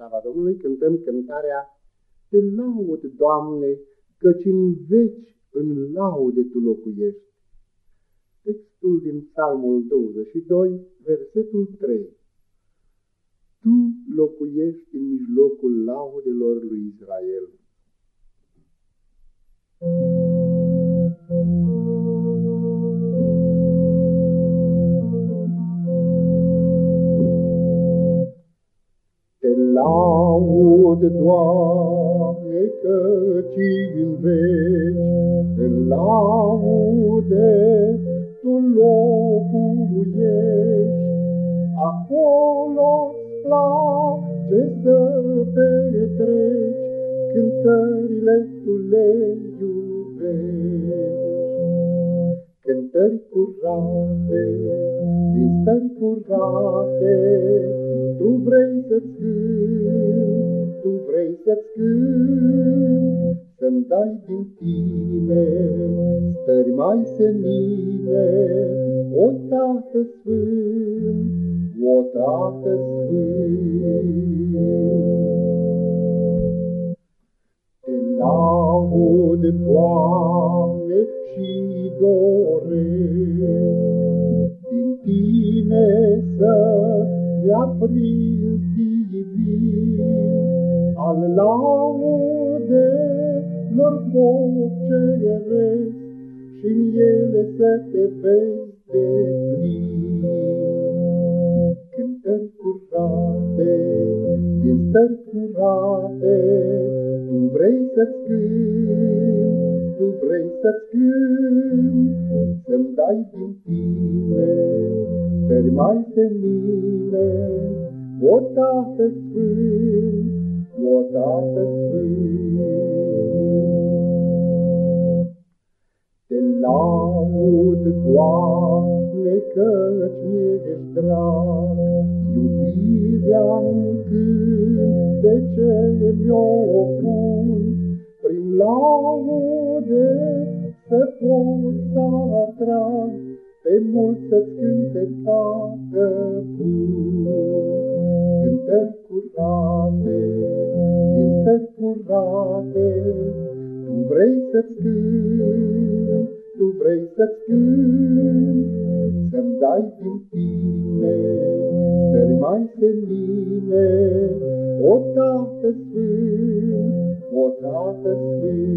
slava Domnului, cântăm cântarea Te laud, Doamne, căci în veci în laude Tu locuiești. Textul din Psalmul 22, versetul 3 Tu locuiești în mijlocul laudelor lui Israel. Laud, Doamne, căci în veci, în laude Tu locuiești. Acolo-ți place să petreci, cântările Tu le iubești. Cântări curate, din stări curate, Tu vrei să-ți Tu vrei să-ți Să-mi dai din tine stări mai senine, O Tată Sfânt, o Tată Sfânt. Te laud, Doamne, și doresc din Tine să mi-a prins divin al laudelor foc ceresc și-n ele să te vezi de plin. Cântări curate, din stări curate, tu vrei să-ți tu vrei să-ți să-mi dai din tine, stări mai senile, o Tată Sfânt, o Tată Sfânt. Te laud, Doamne, căci mi-ești drag, iubirea-n de ce mi-o pun, prin laude să pot să atrag, pe mult să-ți cânte, Tată bun. Cântări curate, din stări curate, Tu vrei să-ți cânt, Tu vrei să-ți cânt, Să-mi dai din tine stări mai senine, O Tată Sfânt, o Tată Sfânt.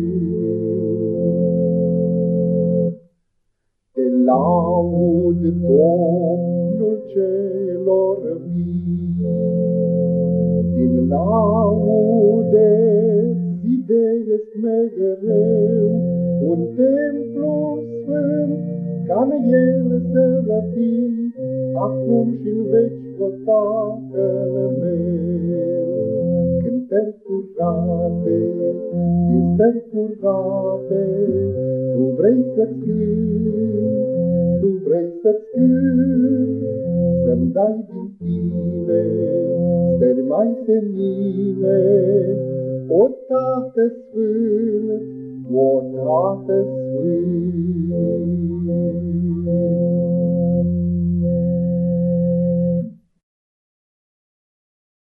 Laud, Domnul celor vii, din laude zidesc mereu un templu sfânt, ca în el să fii, acum și în veci, o Tatăl meu. Cântări curate, din stări curate, tu vrei să-ți tu vrei să-ți să-mi dai din tine stări mai senine, o Tată Sfânt, o Tată Sfânt.